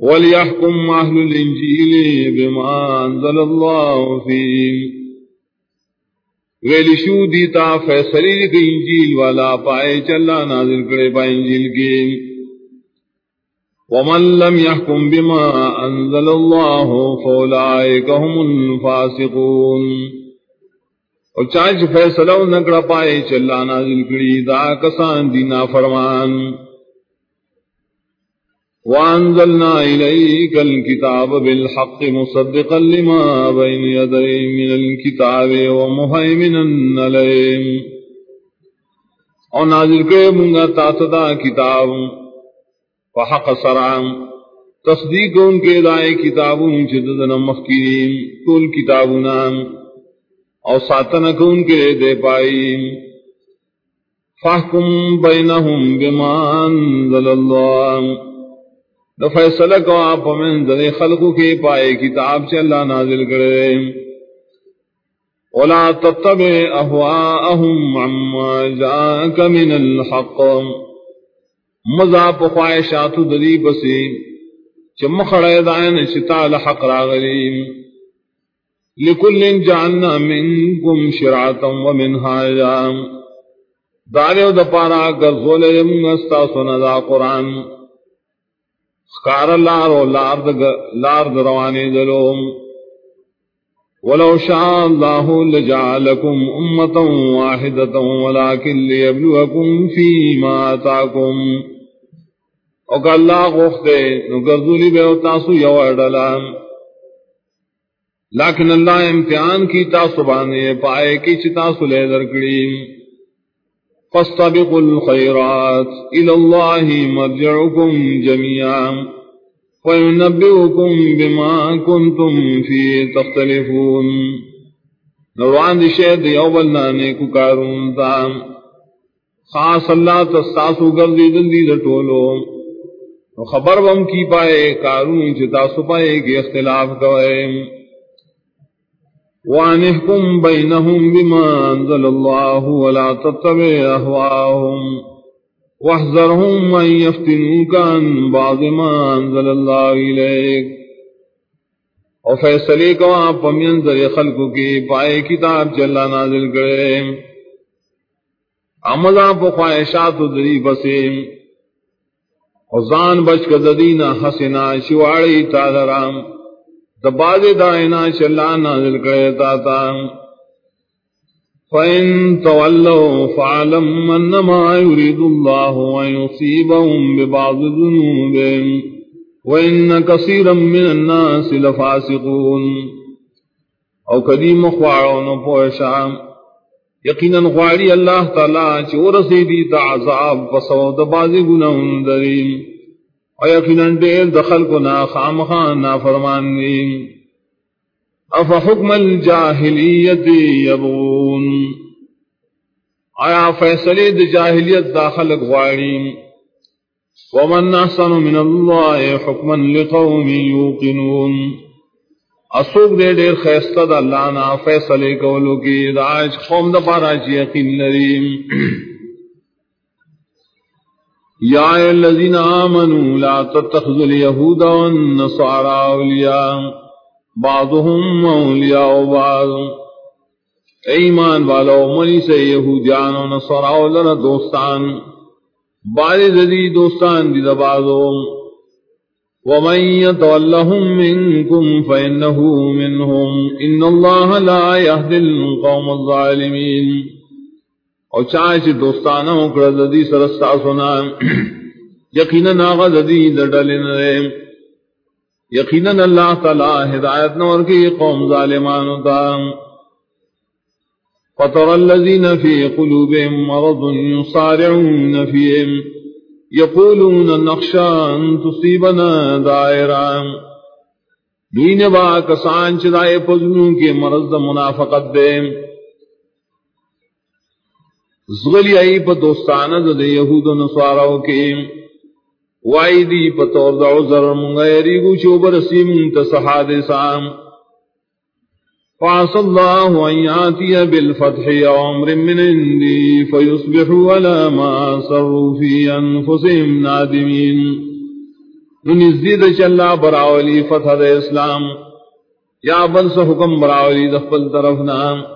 وليحكم أهل الإنجيل بما أنزل الله فيه ویلی شو دیتا فیصلی کی انجیل والا پائے چلا نازل کرے پا انجیل کی ومن لم يحكم بما انزل الله فاولئك هم الفاسقون. اور چاچ فیصلہ نکڑا پائے چلا نازل کری دا کسان دینا فرمان فرمان وأنزلنا إليك الكتاب بالحق مصدقا لما بين يدي من الكتاب ومهيمنا عليه اور نازل کرے منگا تاتدا کتاب فحق سرعام تصدیق ان کے دائے کتابوں چددن مخکرین کل کتابنا اور ساتنک ان کے دے پائی فحکم بینہم بما انزل اللہ تو فیصلہ کو آپ من ذرے خلقو کے پائے کتاب سے اللہ نازل کرے۔ ولا تتبع اهواءهم عما جاءك من الحق۔ مذاق خواہشات دلی بسی چم خڑے دائن شتا الحق راغلیم لکل جعلنا منکم شرعتا ومنهاجا داریو دپارا گرزول یمگستا سندا قرآن۔ خار لار و لار لار دروانی دلوم. ولو شاء الله لجعلكم أمة واحدة ولكن ليبلوكم فيما آتاكم وقال الله غفته نقرضوا لي بيوتاسو يوردلا لیکن اللہ امتحان کی تاسو بانے پائے کی چتاسو لے درکڑیم. فاستبقوا الخيرات إلى الله مرجعكم جميعا وينبئكم بما كنتم فيه تختلفون. نوان دی شہد یوبل نانے کو کارون تام خاص اللہ تستاسو گردی دندی دٹولو خبر بم کی پائے، کارون چتا سپائے کے اختلاف کوئے. وعنحكم بينهم بما أنزل الله ولا تتبع أهواءهم واحذرهم أن يفتنوك عن بعض ما أنزل الله إليك۔ اور فیصلے کو آپ پمینزر خلق کی پائے کتاب چلا نازل کرے۔ عمل آپ خواہشات دری بسے اور زان بچ کر ددینا حسنا شواڑی تادرام دباد دائنا چلا نازل کرے تا فَإِن تَوَلَّوْا فَعَلَمْ أَنَّمَا يُرِيدُ اللَّهُ أَن يُصِيبَهُم بِبَعْضِ ذُنُوبِهِمْ وَإِنَّ كَثِيرًا مِنَ النَّاسِ لَفَاسِقُونَ۔ او قدیم خوارون پوشا۔ یقینا خواری اللہ تعالی چورسی دیتا عذاب پسو دبازی گناہن دریم اور یقیناً دیر دخل کو نا خام خان نا فرمان اف حکم الجاہلیت یبون آیا فیصلے د جاہلیت داخل غواریم ومن احسن من اللہ حکما لقوم یوقنون. اسوک دے دیر خیستہ دا اللہ نا فیصلے کولو کی. دا آج قوم دا پارا چی یقین لریم. یا الذین آمنوا لا تتخذوا اليهود والنصارى اولیاء بعضهم اولیاء بعض۔ ایمان والو، منی سے یہودیان و نصارى لنا دوستان بعض ذی دوستان دی دبازو ومن يتولهم منكم فإنه منهم إن الله لا يهدي القوم الظالمين اور چاہے چھ دوستانا اکڑا ددی سرستا سنا یقینا ناغا ددی دڈلن رے یقینا اللہ تعالی ہدایت نور کی قوم ظالمان دا فطر الذين في قلوبهم مرض يصارعون فيهم يقولون نخشى أن تصيبنا دائرة دین با کسان چدائے پزنوں کے مرض منافقت دے زغلی آئی پا دوستانا دا دا یہود و نصاراو کے۔ وائی دی پا طور دا عذر منگیری گو چوب رسی منتص حادثا فعص اللہ ان یاتی بالفتح عمر من اندی فیصبحوا على ما سروا فی انفسهم نادمین۔ نزید چلا براولی فتح دے اسلام۔ یا بل سے حکم براولی دخل طرف نام۔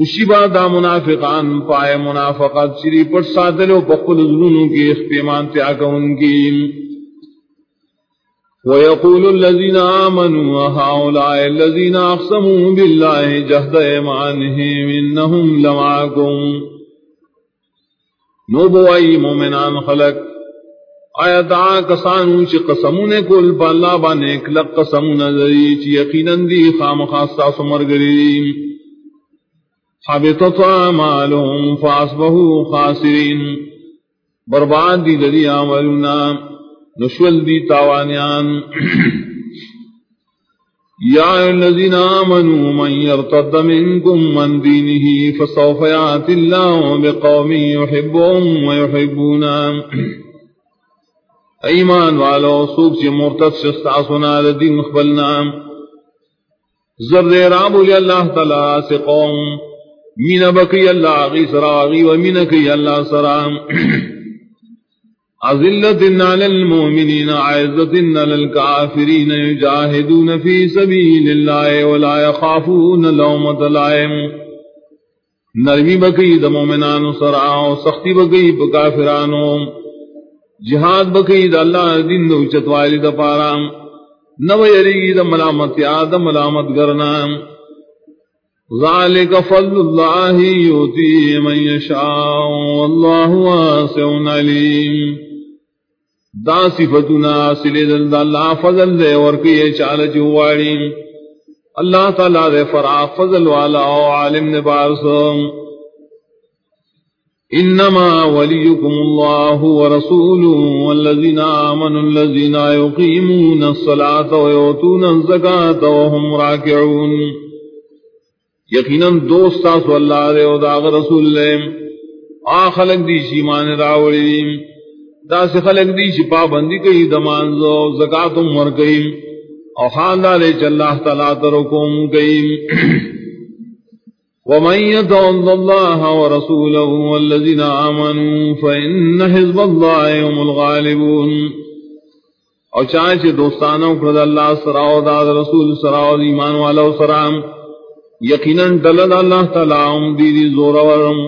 اسی بات دا منافقان پائے منافقت شری پر ساتلو پقل ظلونوں کی اخپیمان تیاکا ان کی۔ ويقول الذين آمنوا هؤلاء الذين أقسموا بالله جهد إيمانهم إنهم لمعكم۔ نوبو أي مؤمنان خلق، آیا دعا کسانو چی قسمون کل پا اللہ بانے کلق قسمون ذری چی یقیناً دی خام خاصا سمرگریم حبتت عمالهم فاسبہو خاسرین برباد دی لدی عملنا نشول دی تاوانیان. یا الذین آمنوا، من يرتد منکم من دینه فسوف یعت اللہ بقوم يحبهم ويحبونا ایمان والو، سوک چی مرتد شستا سنا لدین مخبلنا. زرد رابو لی اللہ تعالی سے قوم مین بکی اللہ غی سراغی و مین کی اللہ سرام عزلت علی المؤمنین عزت علی الكافرین یجاہدون فی سبیل اللہ ولا یخافون لومت لائم۔ نرمی بکی دا مومنان سرعاو سختی بکی بکافرانو جہاد بکی دا اللہ دین دو چتوالی دا پارا۔ نو یریگی دا ملامت یا دا ملامت گرنا۔ ذالک فضل اللہ یوتی من یشاء واللہ واسع علیم دا صفتنا سلی دل دا اللہ فضل دے ورکی چال جواری اللہ تعالی دے فرا فضل والا او عالم نبارسم انما وليكم الله ورسوله والذين امنوا الذين يقيمون الصلاه ويؤتون الزكاه وهم راكعون یقینا دوست تاسو اللہ دے او دا رسول لے آ خلق دی شی مان راوڑی دا سے خلق دی شی پابندی کئی دمانزو زکاتم ور کئی او خاندار چ اللہ تعالی ترکم کئی ومن يتول الله ورسوله والذين آمنوا فإن حزب الله هم الغالبون۔ او چاہے چھے دوستانوں کرد اللہ سراؤ داد رسول سراؤ ایمان والا سرام یقیناً دلد اللہ تعالیٰ ام دیدی زور ورم.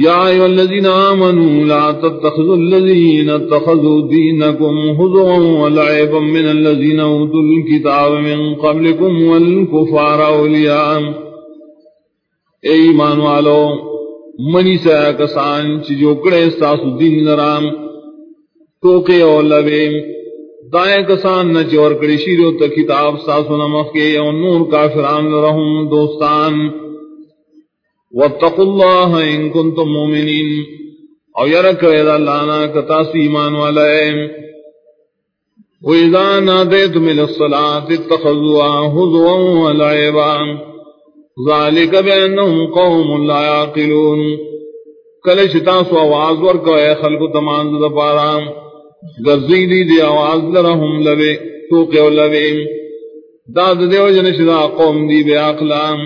یا ایو الذین آمنوا لا تتخذوا الذین اتخذوا دینکم حضوا ولعبا من الذین اوتوا الكتاب من قبلكم والکفار اولیاء. اے ایمان والو، منی سے کسان چی جو کڑے ساسو دین لرام توکے او لبے دائیں کسان نہ چور کڑی شیرو تا کتاب ساسو نمخ کے او نور کافران لرہم دوستان۔ واتقوا اللہ ان کنتم مومنین۔ او یرک ایدا لانا کتاسی ایمان والے وَإِذَا نَادَيْتُمْ إِلَى الصَّلَاةِ اتَّخَذُوهَا هُزُوًا وَلَعِبًا ذالک بینہم قوم لا یاقلون۔ کل شتاس آواز ورکو اے خلق تمان دا گرزی دی دی آواز لرہم لبے توقع لبے داد دیو جنشدا قوم دی بے اقلام۔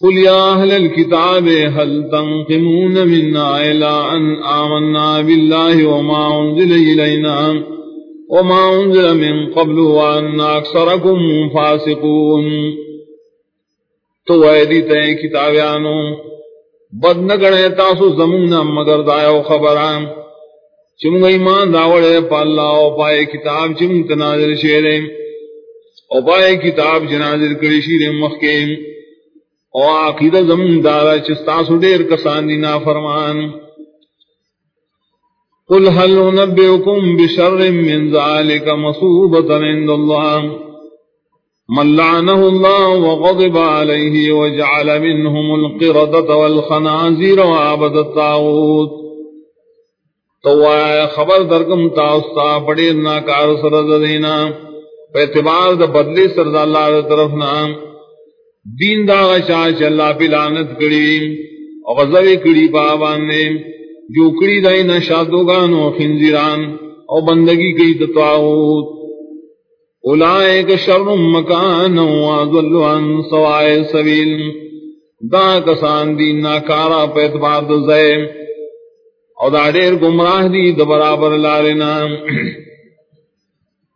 قل یا اہل الكتاب، هل تنقمون منا الى ان آمنا بالله وما انزل الینا؟ وما انزل من قبل وان اکثرکم فاسقون۔ تو ویدی تے کتابیانو، بد نگڑے تاسو زمون مگر دایو خبران۔ چمگ ایمان داوڑے پا اللہ او پائے کتاب چمگ تناظر شیرے او پائے کتاب جناظر کری شیر مخکیم او عقید زمون دارا چستاسو دیر کسان دینا فرمان قل هل نبئكم بشر من ذلك مصوبة عند الله من لعنه الله وغضب عليه وجعل منهم القردة والخنازير وعبد الطاغوت تو خبر درکم تاستا پڑی ناکار سرد دینا، پہ اعتبار دا بدلی سرد اللہ دا طرف نام دین دا غشا چ اللہ پی لعنت کڑی او غضب کڑی پابان نے جو کڑی دای نشادوگان و خنزیران، او بندگی کی تطاغوت اولائک شر مکان وضل عن سوائے سبیل دا کسان دی ناکارا پہ اعتبار دا زیم۔ او دا دیر گمراہ دی دا برابر لارنا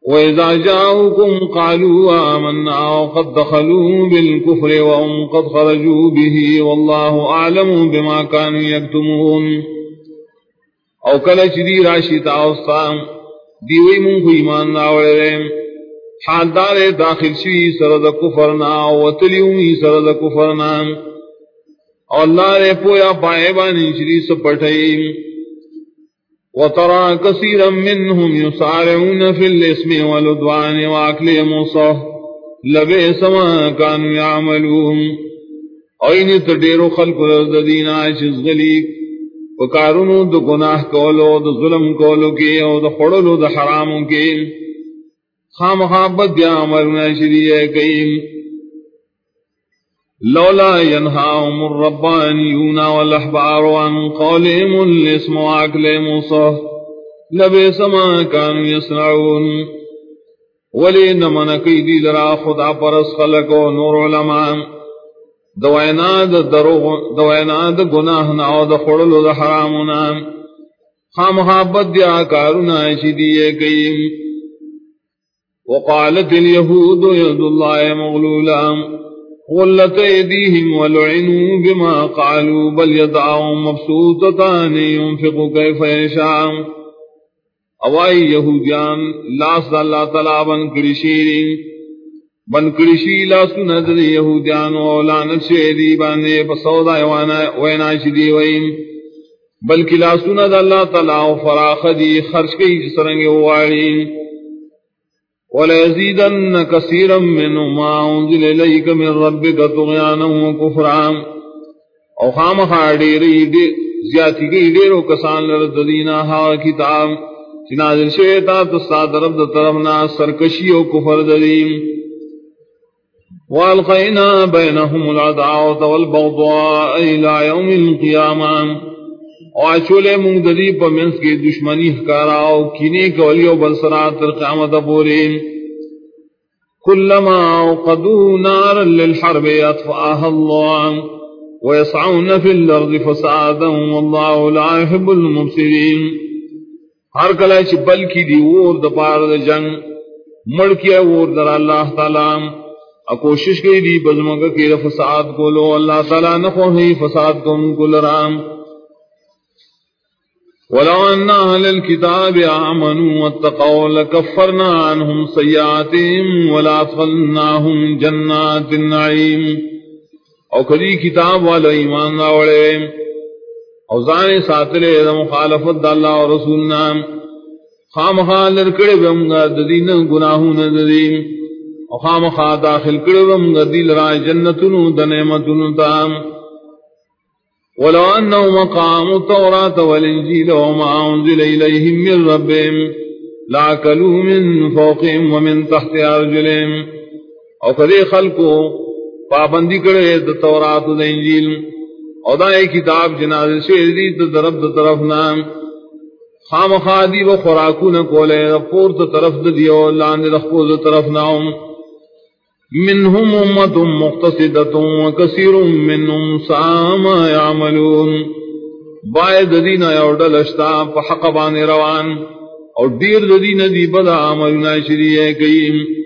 و وَإِذَا جَاءُكُمْ قَالُوا آمَنَّا وَقَدْ دَخَلُوا بِالْكُفْرِ وَهُمْ قَدْ خَرَجُوا بِهِ وَاللَّهُ أَعْلَمُ بِمَا كَانُوا يَكْتُمُونَ او کل چدی راشی تاوستا دیوی من کو ایمان ناوڑے حال دار داخل شوی سرد کفرنا وطلیومی سرد کفرنا اور اللہ نے پویا پائے بانی شری سپٹھئی وترى كثيرا منهم يسارعون في الاسم والعدوان واكل موسى لبئس ما كانوا يعملون. اين تديرو خلق الذين عاشز غليك وكارونو دو گناہ کولو دو ظلم کولو کی او دو خڑلو دو حرامو کی خام خابت دیا عمرنا شریع کئیم لولا ينهاهم الربانيون والأحبار عن قولهم الاسم وعقلهم صح لبئس ما كانوا يصنعون. ولين من قيدي لرا خدا پرس خلق و نور علماء. دوائنا دا دروغ، دوائنا دا گناہ ناو دا خڑلو دا حرامنا خام حابت دیا کارنا شدیئے قیم وقالت اليهود يد الله مغلولا. غلت ايديهم ولعنوا بما قالوا بل يدعهم مبسوطتان ينفق كيف يشاء. اوائی یہودیان، لاس اللہ تعالی بن کرشیری بن کرشی لا سند یہودیان و لعنت شیدی بانے بسودا وینا شدی وین بلکہ لا سند اللہ تعالی و فراخ دی، خرچ کی جسرنگ وارین وليزيدن كثيرا من ما أنزل إليك من ربك طغيانا وكفرا. او خام خاڑی دي زیادتی گئی دیرو کسان لرد دینا ہا کتاب چنازل شیطا تستاد رب طرفنا سرکشی و کفر دیم والقینا بینهم العداوة والبغضاء الى يوم القیامة وعچولے مungدری پا منس کے دشمنی حکاراو کینے کولیو بلسرات تر قیامت پورے۔ کلما اوقدو نارا للحرب اطفاها اللہ ويسعون في الارض فسادا والله لا يحب المفسدين ہر کلا چ بل کی دی اور د پار د جنگ، مڑ کیا اور در اللہ تعالی۔ ا کوشش کی دی بزمگ کی فساد کو لو، اللہ تعالی نہ کو فساد کو کل رام ولو أن الكتاب واتقوا لكفرنا عنهم سيئاتهم ولا جنات النعيم. او کدی کتاب والا ایمان راوڑے، او ساتلے مخالفت دا اللہ و رسولنا خام خال لرکڑے بمگا ددین گناہون ددین او خام داخل کڑے بمگا دیل رائے جنتنو دنیمتنو تام. ولو أنهم مقاموا التوراة والإنجيل وما أنزل إليهم من ربهم لعكلوا من فوقهم ومن تحت أرجلهم. او کدے خلقو پابندی کرے دا تورات دا انجیل. او دا ایک کتاب جناز شیر دی دا درب دا طرف نام خام خادی و خوراکو نکولے دا پور دا طرف دا دیو لاند دا خپور دا طرف نام منهم امت مقتصدت وكثير منهم ساما يعملون. باید دینا یوڈل اشتا پا حق بان روان. اور دیر دینا دی بدا عملنا شریع قیم